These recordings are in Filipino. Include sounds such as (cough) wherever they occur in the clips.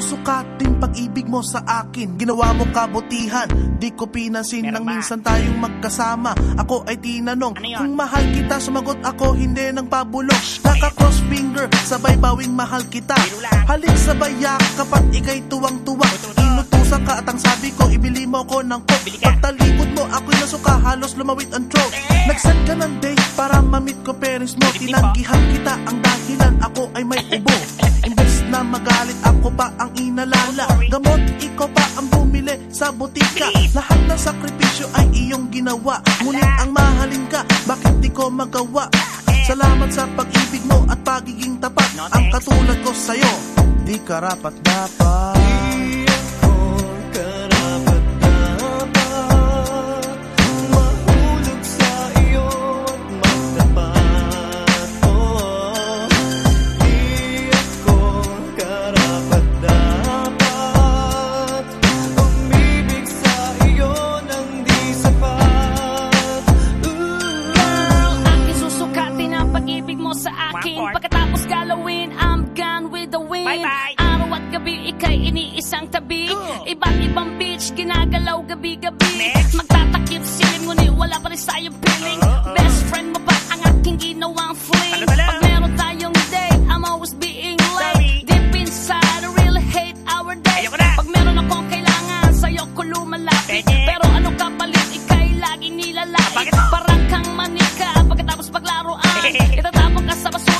susukatin pag-ibig mo sa akin. Ginawa mo kabutihan Di ko pinansin Meron nang ba? minsan tayong magkasama. Ako ay tinanong Ano yun? Kung mahal kita sumagot ako hindi nang pabulong Naka-cross finger sabay bawing mahal kita. Biro lang. Halik sabay yakap at ikay tuwang-tuwa. Inutusan ka at ang sabi ko ibili mo ko ng coke. Bili ka. Pagtalikod mo ako'y nasuka halos lumawit ang throat. Nag-send ka ng date para mamit ko parents mo. Tinanggihan kita ang dahilan ako ay may ubo (laughs) na magalit. Ako pa ang inalala. Gamot ikaw pa ang bumili sa butika. Lahat ng sakripisyo ay iyong ginawa. Ngunit ang mahalin ka, bakit di ko magawa? Salamat sa pag-ibig mo at pagiging tapat. Ang katulad ko sa'yo, di karapat dapat more. Pagkatapos galawin, I'm gone with the wind Bye-bye. Araw at gabi, ikay iniisang tabi Cool. Iba't ibang beach, ginagalaw gabi-gabi. Magtatakip silim, ngunit wala pa rin sa'yo feeling Oo. Best friend mo ba ang aking ginawang fling? Pag meron tayong date, I'm always being late Sorry. Deep inside, I really hate our na. Pag meron akong kailangan, sa'yo ko lumalapit Pwede. Pero ano kapalit, ikay laging nilalait? Parang kang manika pagkatapos paglaruan (laughs) Itatapon ka sa basurahan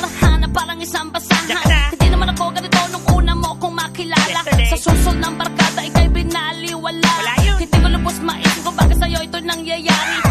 nangyayari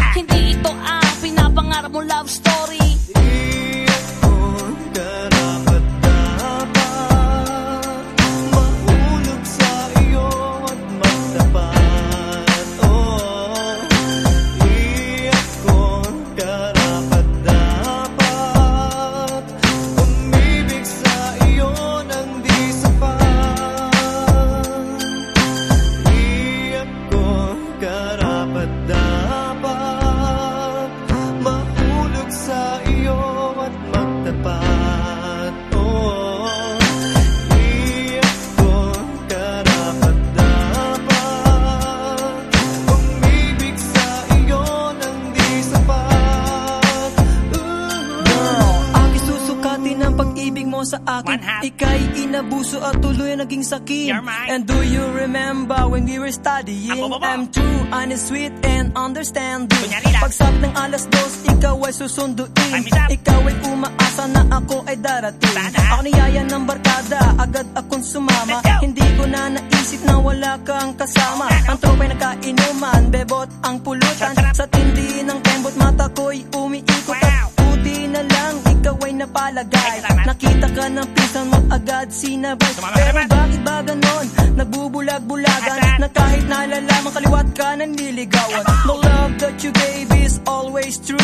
mo sa akin. Ika'y inabuso at tuloy naging sakin. And do you remember when we were studying? I'm true, honest, sweet, and understanding. Pagsapit ng alas dos, ikaw ay susunduin. Ikaw ay umaasa na ako ay darating. Ako niyaya ng barkada, agad akong sumama. Hindi ko na naisip na wala kang kasama? Ang tropay nakainuman, bebot ang pulutan. Sa tindi ng tembot, mata ko'y umiikot at Buti na lang, ikaw ay napalagay. Ay, Nakita ka ng pinsan mo agad sinabay. Pero bakit ba ganon? Nagbubulag-bulagan. Na kahit nalalaman kaliwat ka nang niligawan. The love that you gave is always true?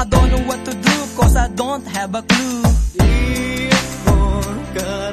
I don't know what to do cause I don't have a clue. Ikaw ka